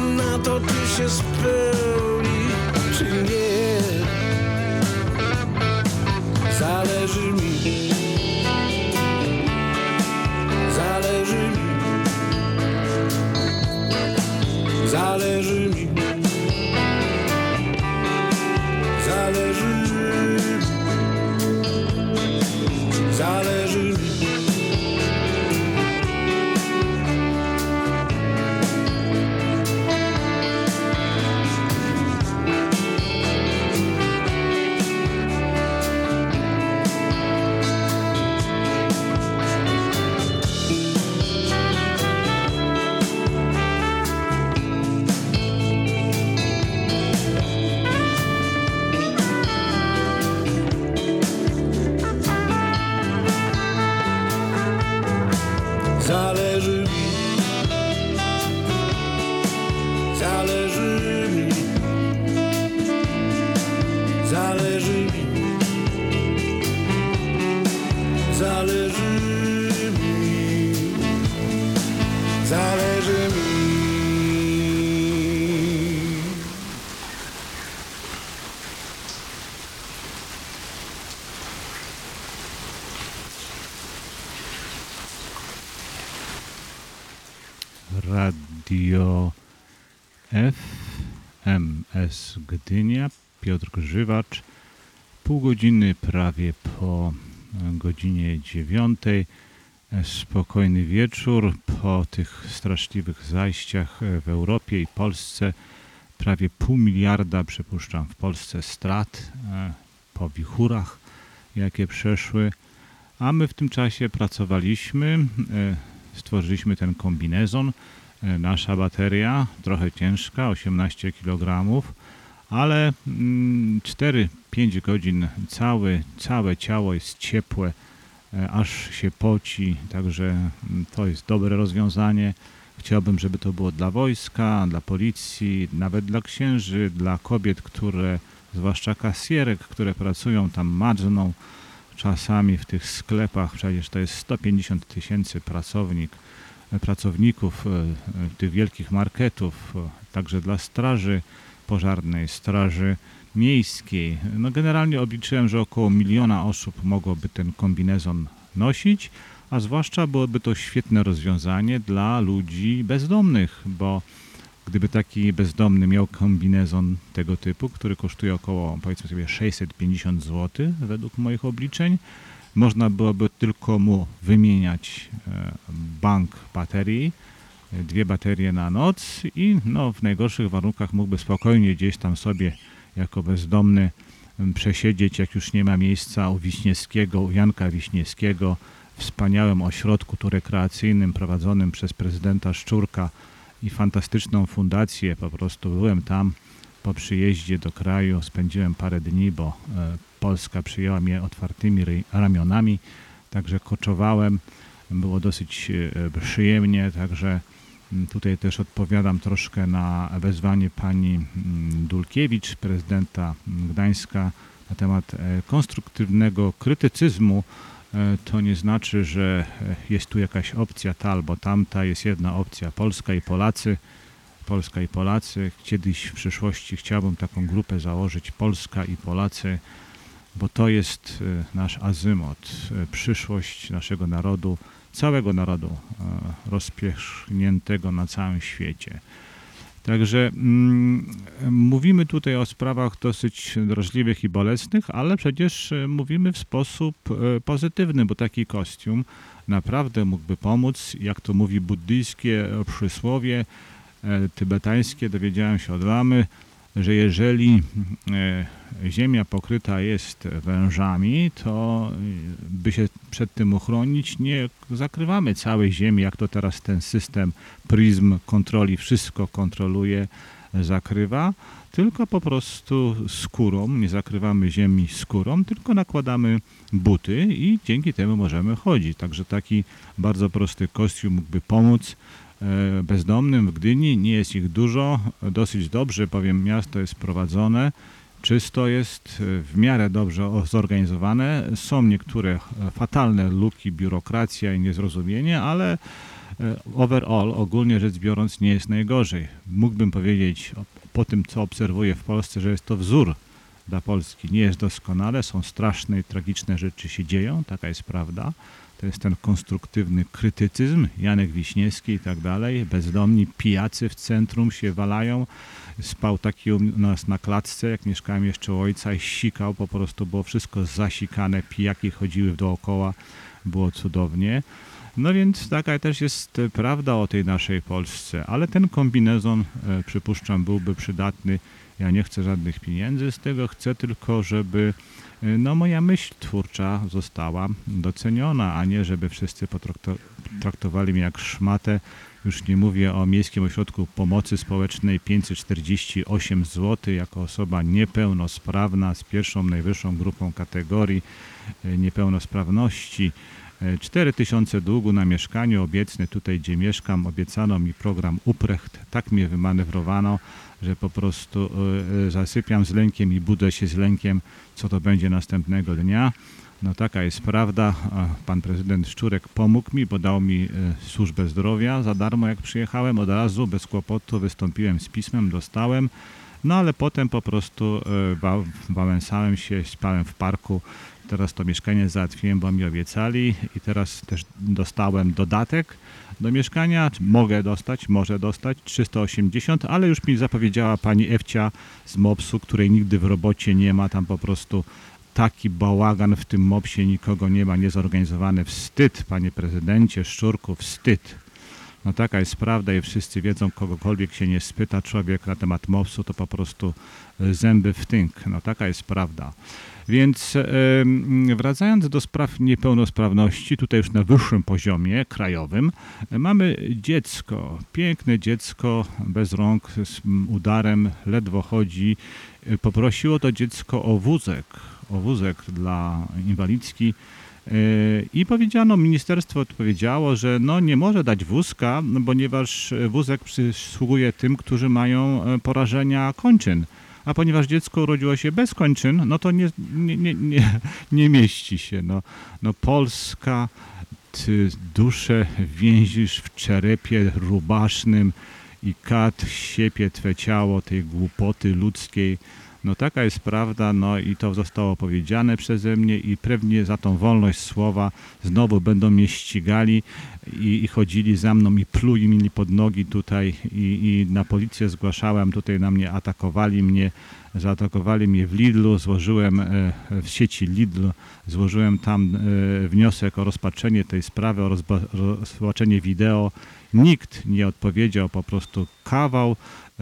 na to, czy się spełni, czy nie. Zależy mi, zależy mi, zależy mi, zależy mi, zależy. Pół godziny prawie po e, godzinie dziewiątej. E, Spokojny wieczór po tych straszliwych zajściach e, w Europie i Polsce. Prawie pół miliarda, przypuszczam, w Polsce strat po wichurach, jakie przeszły. A my w tym czasie pracowaliśmy, stworzyliśmy ten kombinezon. Nasza bateria, trochę ciężka, 18 kg, ale mm, 4-5 godzin całe, całe ciało jest ciepłe, e, aż się poci, także mm, to jest dobre rozwiązanie. Chciałbym, żeby to było dla wojska, dla policji, nawet dla księży, dla kobiet, które, zwłaszcza kasjerek, które pracują tam madżną, czasami w tych sklepach, przecież to jest 150 tysięcy pracownik, pracowników e, e, tych wielkich marketów, także dla straży pożarnej, straży miejskiej. No generalnie obliczyłem, że około miliona osób mogłoby ten kombinezon nosić, a zwłaszcza byłoby to świetne rozwiązanie dla ludzi bezdomnych, bo gdyby taki bezdomny miał kombinezon tego typu, który kosztuje około powiedzmy sobie 650 zł według moich obliczeń, można byłoby tylko mu wymieniać e, bank baterii, dwie baterie na noc i no, w najgorszych warunkach mógłby spokojnie gdzieś tam sobie jako bezdomny m, przesiedzieć, jak już nie ma miejsca u Wiśniewskiego, u Janka Wiśniewskiego, wspaniałym ośrodku tu rekreacyjnym prowadzonym przez prezydenta Szczurka i fantastyczną fundację. Po prostu byłem tam po przyjeździe do kraju, spędziłem parę dni, bo e, Polska przyjęła mnie otwartymi ramionami, także koczowałem. Było dosyć e, przyjemnie, także mm, tutaj też odpowiadam troszkę na wezwanie pani mm, Dulkiewicz, prezydenta Gdańska na temat e, konstruktywnego krytycyzmu. E, To nie znaczy, że e, jest tu jakaś opcja ta albo tamta, jest jedna opcja Polska i Polacy. Polska i Polacy. Kiedyś w przyszłości chciałbym taką grupę założyć Polska i Polacy, bo to jest nasz azymot, przyszłość naszego narodu całego narodu e, rozpierzchniętego na całym świecie. Także mm, mówimy tutaj o sprawach dosyć drażliwych i bolesnych, ale przecież e, mówimy w sposób e, pozytywny, bo taki kostium naprawdę mógłby pomóc, jak to mówi buddyjskie przysłowie tybetańskie, dowiedziałem się od lamy, że jeżeli e, ziemia pokryta jest wężami, to e, by się przed tym uchronić, nie zakrywamy całej ziemi, jak to teraz ten system pryzm kontroli wszystko kontroluje, zakrywa, tylko po prostu skórą, nie zakrywamy ziemi skórą, tylko nakładamy buty i dzięki temu możemy chodzić. Także taki bardzo prosty kostium mógłby pomóc bezdomnym w Gdyni. Nie jest ich dużo, dosyć dobrze, powiem, miasto jest prowadzone. Czysto jest, e, w miarę dobrze zorganizowane. Są niektóre e, fatalne luki, biurokracja i niezrozumienie, ale e, overall, ogólnie rzecz biorąc, nie jest najgorzej. Mógłbym powiedzieć po tym, co obserwuję w Polsce, że jest to wzór dla Polski. Nie jest doskonale, są straszne i tragiczne rzeczy się dzieją, taka jest prawda. To jest ten konstruktywny krytycyzm, Janek Wiśniewski i tak dalej. Bezdomni pijacy w centrum się walają. Spał taki u nas na klatce, jak mieszkałem jeszcze u ojca i sikał, po prostu było wszystko zasikane, pijaki chodziły dookoła, było cudownie. No więc taka też jest prawda o tej naszej Polsce, ale ten kombinezon, e, przypuszczam, byłby przydatny. Ja nie chcę żadnych pieniędzy z tego, chcę tylko, żeby no, moja myśl twórcza została doceniona, a nie żeby wszyscy potrakto- traktowali mnie jak szmatę. Już nie mówię o Miejskim Ośrodku Pomocy Społecznej 548 zł jako osoba niepełnosprawna z pierwszą najwyższą grupą kategorii e, niepełnosprawności. 4 tysiące długu na mieszkaniu obecny tutaj, gdzie mieszkam, obiecano mi program Uprecht. Tak mnie wymanewrowano, że po prostu e, e, zasypiam z lękiem i budzę się z lękiem, co to będzie następnego dnia. No taka jest prawda. Pan prezydent Szczurek pomógł mi, bo dał mi e, służbę zdrowia za darmo, jak przyjechałem. Od razu, bez kłopotu, wystąpiłem z pismem, dostałem. No ale potem po prostu wa- wałęsałem się, spałem w parku. Teraz to mieszkanie załatwiłem, bo mi obiecali i teraz też dostałem dodatek do mieszkania. Mogę dostać, może dostać 380, ale już mi zapowiedziała pani Ewcia z MOPS-u, której nigdy w robocie nie ma. Tam po prostu taki bałagan w tym MOPS-ie, nikogo nie ma, niezorganizowany. Wstyd, panie prezydencie Szczurku, wstyd. No taka jest prawda i wszyscy wiedzą, kogokolwiek się nie spyta człowiek na temat MOPS-u, to po prostu zęby w tynk. No taka jest prawda. Więc em, wracając do spraw niepełnosprawności, tutaj już na wyższym poziomie krajowym, e, mamy dziecko, piękne dziecko bez rąk, z udarem, ledwo chodzi. E, Poprosiło to dziecko o wózek, o wózek dla inwalidzki. E, I powiedziano, ministerstwo odpowiedziało, że no nie może dać wózka, ponieważ e, wózek przysługuje tym, którzy mają e, porażenia kończyn. A ponieważ dziecko urodziło się bez kończyn, no to nie, nie, nie, nie, nie mieści się. No, no Polska, ty duszę więzisz w czerepie rubasznym i kat siepie twe ciało tej głupoty ludzkiej. No taka jest prawda, no i to zostało powiedziane przeze mnie i pewnie za tą wolność słowa znowu będą mnie ścigali i, i chodzili za mną i pluli mi pod nogi tutaj i, i na policję zgłaszałem, tutaj na mnie atakowali mnie, zaatakowali mnie w Lidlu, złożyłem e, w sieci Lidl, złożyłem tam e, wniosek o rozpatrzenie tej sprawy, o rozpatrzenie wideo. Nikt nie odpowiedział, po prostu kawał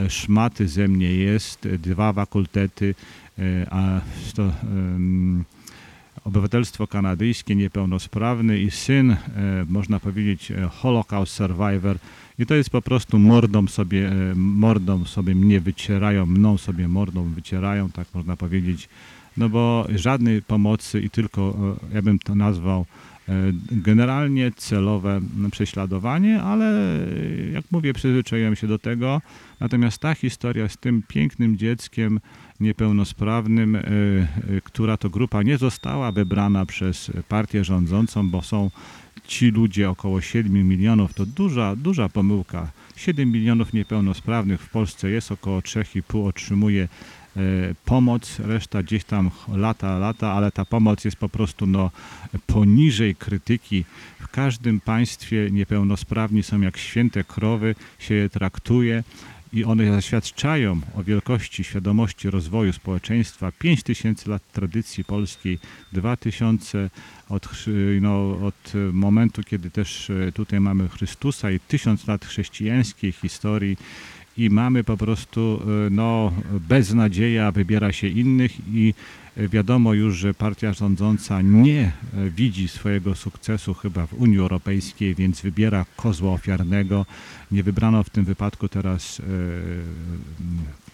szmaty ze mnie jest, dwa fakultety, e, a to, obywatelstwo kanadyjskie, niepełnosprawny i syn, e, można powiedzieć, e, Holocaust survivor. I to jest po prostu mordą sobie, mordą sobie mnie wycierają, mną sobie mordą wycierają, tak można powiedzieć. No bo żadnej pomocy i tylko, ja bym to nazwał, generalnie celowe prześladowanie, ale e, jak mówię, przyzwyczaiłem się do tego. Natomiast ta historia z tym pięknym dzieckiem niepełnosprawnym, e, e, która to grupa nie została wybrana przez partię rządzącą, bo są ci ludzie, około 7 milionów, to duża, duża pomyłka. 7 milionów niepełnosprawnych w Polsce jest, około 3,5 otrzymuje e, pomoc, reszta gdzieś tam lata, lata, ale ta pomoc jest po prostu no, poniżej krytyki. W każdym państwie niepełnosprawni są jak święte krowy, się je traktuje i one zaświadczają o wielkości świadomości rozwoju społeczeństwa. 5 tysięcy lat tradycji polskiej, 2000 od, no, od momentu, kiedy też e, tutaj mamy Chrystusa i tysiąc lat chrześcijańskiej historii i mamy po prostu e, no, beznadzieja, wybiera się innych i e, wiadomo już, że partia rządząca nie e, widzi swojego sukcesu chyba w Unii Europejskiej, więc wybiera kozła ofiarnego. Nie wybrano w tym wypadku teraz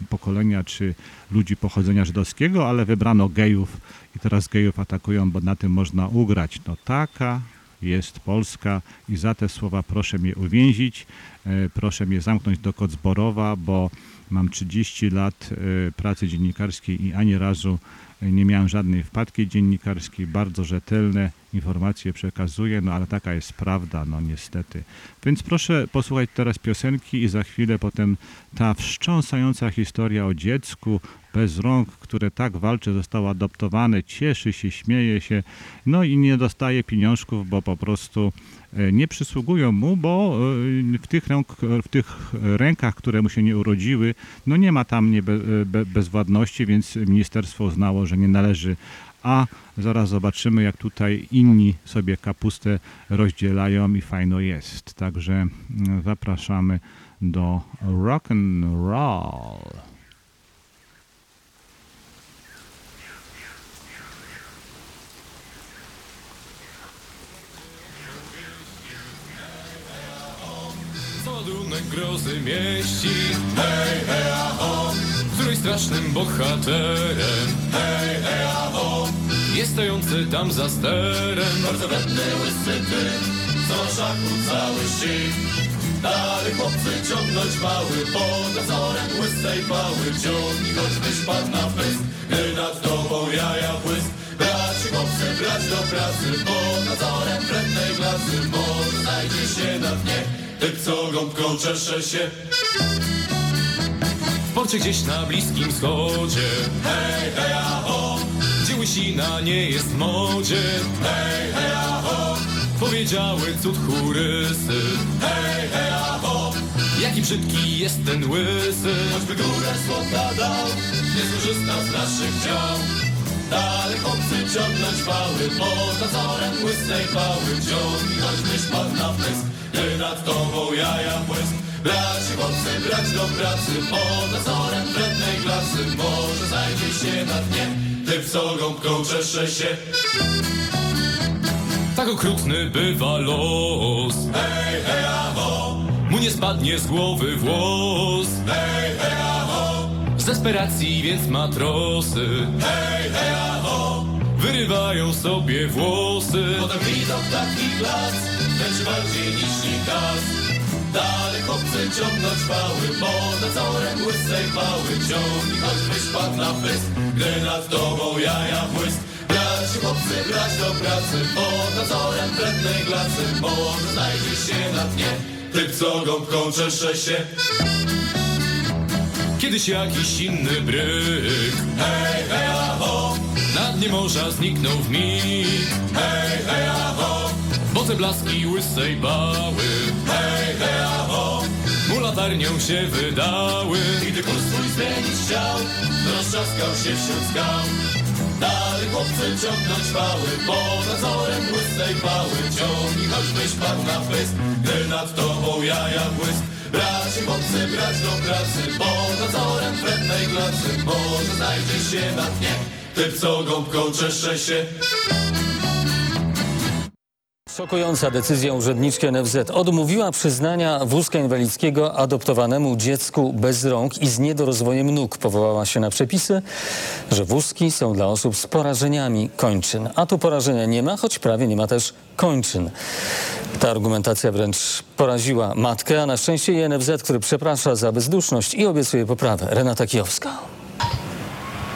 pokolenia czy ludzi pochodzenia żydowskiego, ale wybrano gejów i teraz gejów atakują, bo na tym można ugrać. No taka jest Polska i za te słowa proszę mnie uwięzić, e, proszę mnie zamknąć do Kocborowa, bo mam 30 lat e, pracy dziennikarskiej i ani razu nie miałem żadnej wpadki dziennikarskiej, bardzo rzetelne informacje przekazuję, no ale taka jest prawda, no niestety. Więc proszę posłuchać teraz piosenki i za chwilę potem ta wstrząsająca historia o dziecku bez rąk, które tak walczy, zostało adoptowane, cieszy się, śmieje się, no i nie dostaje pieniążków, bo po prostu e, nie przysługują mu, bo e, w tych, rąk, w tych rękach, które mu się nie urodziły, no nie ma tam niebe, be, bezwładności, więc ministerstwo uznało, że nie należy. A zaraz zobaczymy, jak tutaj inni sobie kapustę rozdzielają i fajno jest. Także mm, zapraszamy do rock and roll. Ładunek grozy mieści. Hej, hej, a ho. Któryś strasznym bohaterem. Hej, hej, a ho. Jest stojący tam za sterem. Bardzo wredny łysy ty. Co szachu cały ścig Dalej chłopcy ciągnąć mały Pod nadzorem łysej pały Ciągnij choćbyś padł na pysk Gdy nad tobą jaja błysk. Braci chłopcy brać do pracy Pod nadzorem wrednej klasy Może znajdzie się na dnie Typ co gąbką czesze się. W porcie gdzieś na Bliskim Wschodzie. Hej, hej, aho Gdzie łysina nie jest modzie. Hej, hej, aho Powiedziały cud chórysy Hej, hej, aho Jaki brzydki jest ten łysy. Choćby górę złota dał Nie z naszych dział Dalej chłopcy ciągnąć pały Pod nadzorem łysej pały. Ciągnij choćbyś padł na pysk Gdy nad tobą jaja błysk. Braci chłopcy brać do pracy Pod nadzorem wrednej klasy. Może znajdzie się na dnie Typ co gąbką czesze się. Tak okrutny bywa los. Hej, hej, aho. Mu nie spadnie z głowy włos. Hej, hej, aho Z desperacji więc matrosy. Hej, hej, aho Wyrywają sobie włosy. Potem widok taki blask Leczy bardziej niż nikaz Dalej chłopcy ciągnąć pały Pod nadzorem łysej pały Ciągnij choćbyś padł na pysk Gdy nad tobą jaja błysk. Braci chłopcy brać do pracy Pod nadzorem wrednej klasy Może znajdzie się na dnie. Typ co gąbką czesze się Kiedyś jakiś inny bryk. Hej, hej, aho. Na dnie morza zniknął w mig. Hej, hej, aho. Bo te blaski łysej bały. Hej, hej, aho. Mu latarnią się wydały. I gdy kurs swój zmienić chciał Roztrzaskał się wśród skał. Dalej chłopcy ciągnąć pały Pod nadzorem łysej pały Ciągnij choćbyś padł na pysk Gdy nad tobą jaja błysk Braci chłopcy brać do pracy Pod nadzorem wrednej glacy Może znajdzie się na dnie. Typ co gąbką czesze się Szokująca decyzja urzędniczki NFZ odmówiła przyznania wózka inwalidzkiego adoptowanemu dziecku bez rąk i z niedorozwojem nóg. Powołała się na przepisy, że wózki są dla osób z porażeniami kończyn. A tu porażenia nie ma, choć prawie nie ma też kończyn. Ta argumentacja wręcz poraziła matkę, a na szczęście i NFZ, który przeprasza za bezduszność i obiecuje poprawę. Renata Kijowska.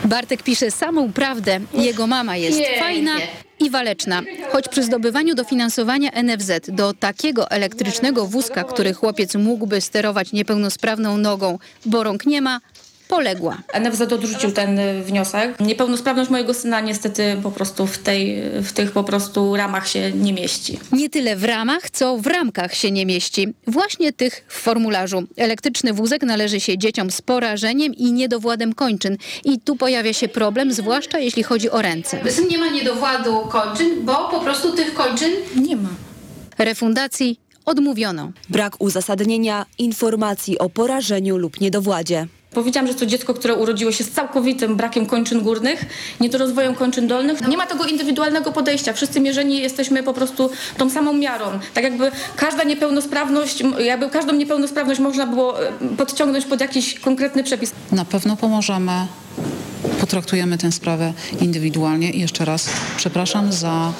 Bartek pisze samą prawdę. Jego mama jest Pięknie. fajna, i Waleczna. Choć przy zdobywaniu dofinansowania NFZ do takiego elektrycznego wózka, który chłopiec mógłby sterować niepełnosprawną nogą, bo rąk nie ma, poległa. NFZ odrzucił ten y, wniosek. Niepełnosprawność mojego syna niestety po prostu w, tej, w tych po prostu ramach się nie mieści. Nie tyle w ramach, co w ramkach się nie mieści. Właśnie tych w formularzu. Elektryczny wózek należy się dzieciom z porażeniem i niedowładem kończyn. I tu pojawia się problem, zwłaszcza jeśli chodzi o ręce. Syn nie ma niedowładu kończyn, bo po prostu tych kończyn Nie ma. refundacji odmówiono. Brak uzasadnienia informacji o porażeniu lub niedowładzie. Powiedziałam, że to dziecko, które urodziło się z całkowitym brakiem kończyn górnych, niedorozwojem kończyn dolnych. Nie ma tego indywidualnego podejścia. Wszyscy mierzeni jesteśmy po prostu tą samą miarą. Tak jakby każda niepełnosprawność, jakby każdą niepełnosprawność można było e, podciągnąć pod jakiś konkretny przepis. Na pewno pomożemy, potraktujemy tę sprawę indywidualnie i jeszcze raz przepraszam za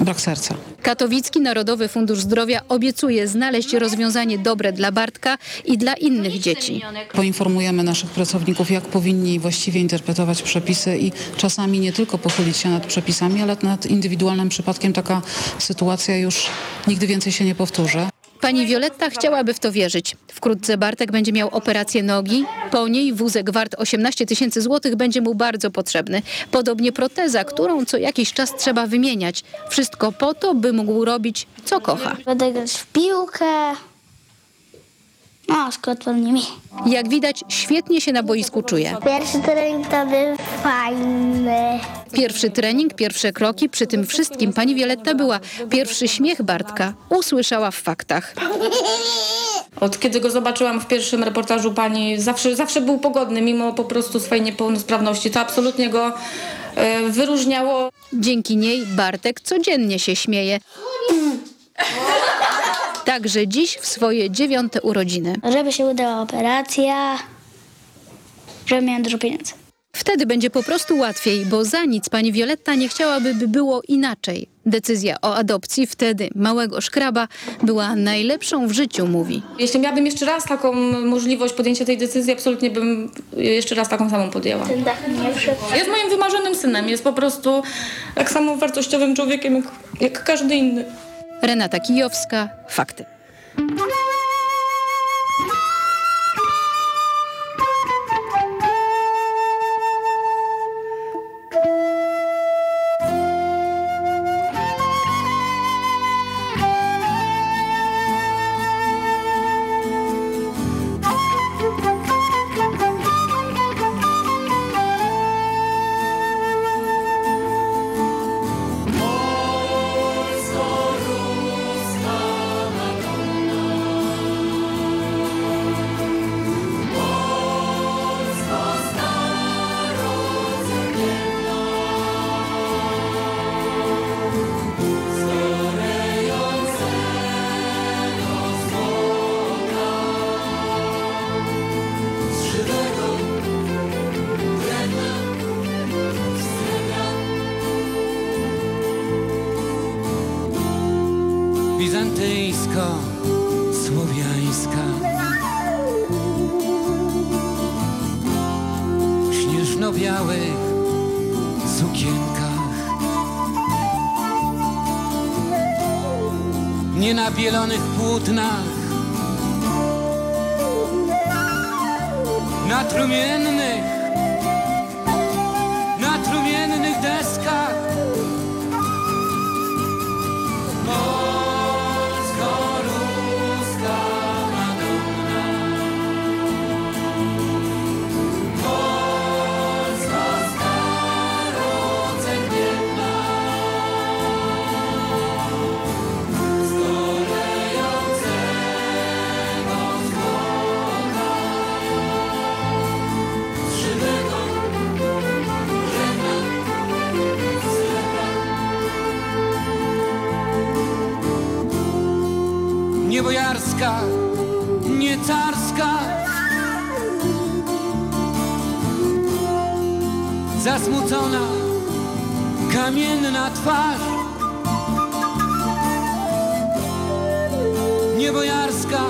brak serca. Katowicki Narodowy Fundusz Zdrowia obiecuje znaleźć rozwiązanie dobre dla Bartka i dla innych dzieci. Poinformujemy naszych pracowników, jak powinni właściwie interpretować przepisy i czasami nie tylko pochylić się nad przepisami, ale nad indywidualnym przypadkiem taka sytuacja już nigdy więcej się nie powtórzy. Pani Wioletta chciałaby w to wierzyć. Wkrótce Bartek będzie miał operację nogi. Po niej wózek wart 18 tysięcy złotych będzie mu bardzo potrzebny. Podobnie proteza, którą co jakiś czas trzeba wymieniać. Wszystko po to, by mógł robić, co kocha. Będę grać w piłkę. No, z kotwolnymi. Jak widać, świetnie się na boisku czuje. Pierwszy trening to był fajny. Pierwszy trening, pierwsze kroki, przy tym wszystkim pani Wioletta była. Pierwszy śmiech Bartka usłyszała w faktach. Od kiedy go zobaczyłam w pierwszym reportażu pani, zawsze, zawsze był pogodny, mimo po prostu swojej niepełnosprawności. To absolutnie go e, wyróżniało. Dzięki niej Bartek codziennie się śmieje. Także dziś w swoje dziewiąte urodziny. Żeby się udała operacja, żeby miałem dużo pieniędzy. Wtedy będzie po prostu łatwiej, bo za nic pani Wioletta nie chciałaby, by było inaczej. Decyzja o adopcji wtedy małego szkraba była najlepszą w życiu, mówi. Jeśli miałabym jeszcze raz taką możliwość podjęcia tej decyzji, absolutnie bym jeszcze raz taką samą podjęła. Jest moim wymarzonym synem, jest po prostu tak samo wartościowym człowiekiem jak, jak każdy inny. Renata Kijowska, Fakty. Nie na bielonych płótnach. Na trumiennych, na trumiennych deskach. Nie carska. Zasmucona, kamienna twarz. Nie bojarska,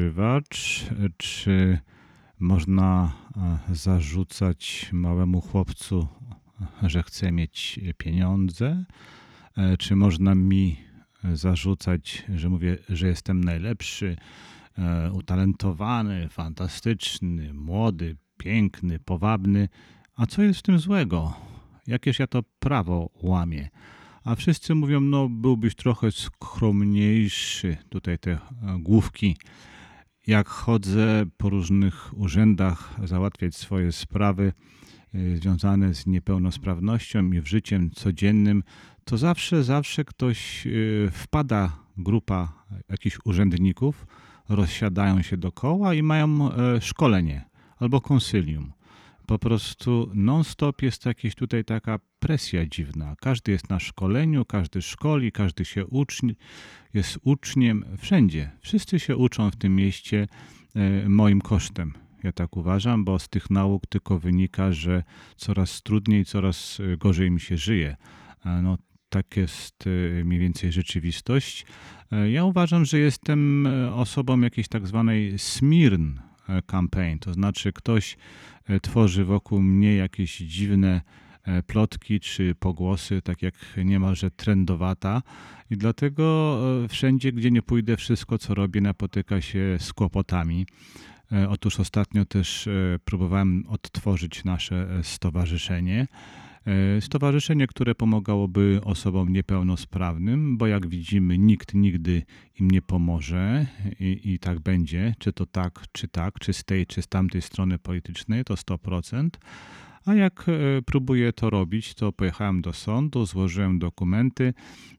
Grzywacz. Czy można e, zarzucać małemu chłopcu, że chce mieć pieniądze? E, Czy można mi zarzucać, że mówię, że jestem najlepszy, e, utalentowany, fantastyczny, młody, piękny, powabny? A co jest w tym złego? Jakież ja to prawo łamię? A wszyscy mówią, no byłbyś trochę skromniejszy. Tutaj te e, główki. Jak chodzę po różnych urzędach załatwiać swoje sprawy e, związane z niepełnosprawnością i w życiem codziennym, to zawsze, zawsze ktoś e, wpada, grupa jakichś urzędników, rozsiadają się dokoła i mają e, szkolenie albo konsylium. Po prostu non-stop jest jakieś tutaj taka presja dziwna. Każdy jest na szkoleniu, każdy szkoli, każdy się uczni, jest uczniem wszędzie. Wszyscy się uczą w tym mieście e, moim kosztem. Ja tak uważam, bo z tych nauk tylko wynika, że coraz trudniej, coraz e, gorzej mi się żyje. A No, tak jest e, mniej więcej rzeczywistość. E, Ja uważam, że jestem e, osobą jakiejś tak zwanej Smirn e, campaign, to znaczy ktoś e, tworzy wokół mnie jakieś dziwne e, plotki czy pogłosy, tak jak niemalże trendowata i dlatego e, wszędzie, gdzie nie pójdę, wszystko co robię napotyka się z kłopotami. E, Otóż ostatnio też e, próbowałem odtworzyć nasze e, stowarzyszenie. E, Stowarzyszenie, które pomagałoby osobom niepełnosprawnym, bo jak widzimy, nikt nigdy im nie pomoże i, i tak będzie, czy to tak, czy tak, czy z tej, czy z tamtej strony politycznej, to 100%. A jak e, próbuję to robić, to pojechałem do sądu, złożyłem dokumenty,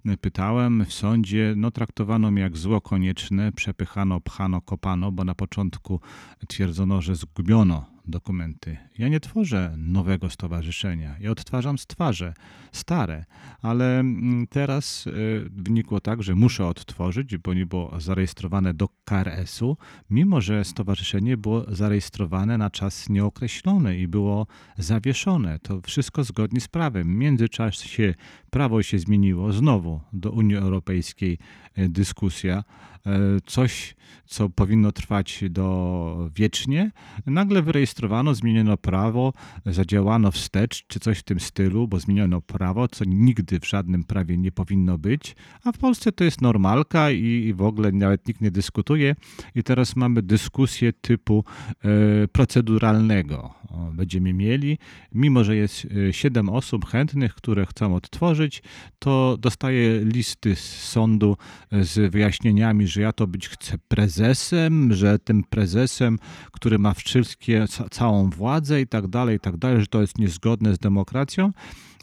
e, pytałem w sądzie, no traktowano mnie jak zło konieczne, przepychano, pchano, kopano, bo na początku twierdzono, że zgubiono dokumenty. Ja nie tworzę nowego stowarzyszenia, ja odtwarzam stwarze, stare, ale mm, teraz e, wynikło tak, że muszę odtworzyć, bo nie było zarejestrowane do KRS-u, mimo że stowarzyszenie było zarejestrowane na czas nieokreślony i było zawieszone. To wszystko zgodnie z prawem. W międzyczasie prawo się zmieniło, znowu do Unii Europejskiej dyskusja, e, coś, co powinno trwać do wiecznie, nagle wyrejestrowano, zmieniono prawo, zadziałano wstecz, czy coś w tym stylu, bo zmieniono prawo, co nigdy w żadnym prawie nie powinno być, a w Polsce to jest normalka i, w ogóle nawet nikt nie dyskutuje. I teraz mamy dyskusję typu e, proceduralnego. Będziemy mieli, mimo że jest e, siedem osób chętnych, które chcą odtworzyć, to dostaję listy z sądu e, z wyjaśnieniami, że ja to być chcę prezesem, że tym prezesem, który ma wszystkie, ca- całą władzę i tak dalej, i tak dalej, że to jest niezgodne z demokracją.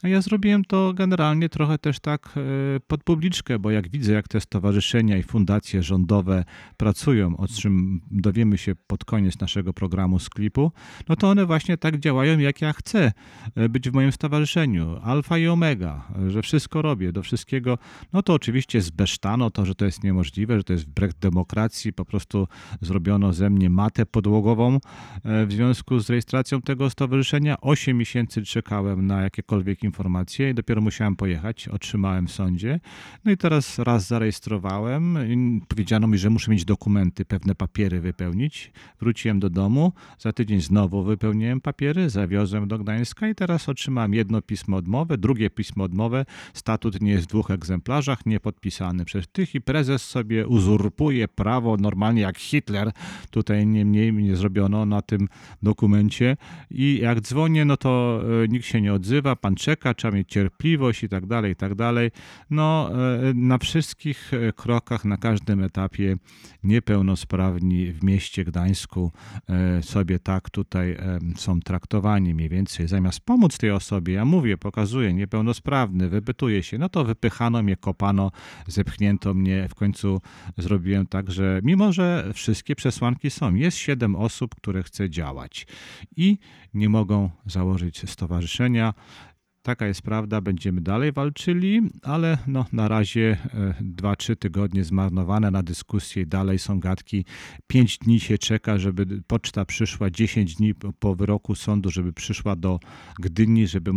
Ja zrobiłem to generalnie trochę też tak e, pod publiczkę, bo jak widzę, jak te stowarzyszenia i fundacje rządowe pracują, o czym dowiemy się pod koniec naszego programu z klipu, no to one właśnie tak działają, jak ja chcę e, być w moim stowarzyszeniu. Alfa i omega, e, że wszystko robię, do wszystkiego. No to oczywiście zbesztano to, że to jest niemożliwe, że to jest wbrew demokracji, po prostu zrobiono ze mnie matę podłogową w związku z rejestracją tego stowarzyszenia. Osiem miesięcy czekałem na jakiekolwiek informacje i dopiero musiałem pojechać, otrzymałem w sądzie. No i teraz raz zarejestrowałem, powiedziano mi, że muszę mieć dokumenty, pewne papiery wypełnić. Wróciłem do domu, za tydzień znowu wypełniłem papiery, zawiozłem do Gdańska i teraz otrzymałem jedno pismo odmowy, drugie pismo odmowy. Statut nie jest w dwóch egzemplarzach, nie podpisany przez tych i prezes sobie uzurpuje prawo normalnie jak Hitler. Tutaj nie mniej nie zrobiono na tym dokumencie i jak dzwonię, no to e, nikt się nie odzywa, pan czeka, trzeba mieć cierpliwość i tak dalej, i tak dalej. No e, na wszystkich e, krokach, na każdym etapie niepełnosprawni w mieście Gdańsku e, sobie tak tutaj są traktowani mniej więcej. Zamiast pomóc tej osobie, ja mówię, pokazuję, niepełnosprawny, wypytuję się, no to wypychano mnie, kopano, zepchnięto mnie. W końcu zrobiłem tak, że mimo, że wszystkie przesłanki są, jest siedem osób, które chce działać i nie mogą założyć stowarzyszenia. Taka jest prawda, będziemy dalej walczyli, ale no, na razie e, dwa, trzy tygodnie zmarnowane na dyskusję, dalej są gadki. Pięć dni się czeka, żeby poczta przyszła, dziesięć dni po- po wyroku sądu, żeby przyszła do Gdyni, żeby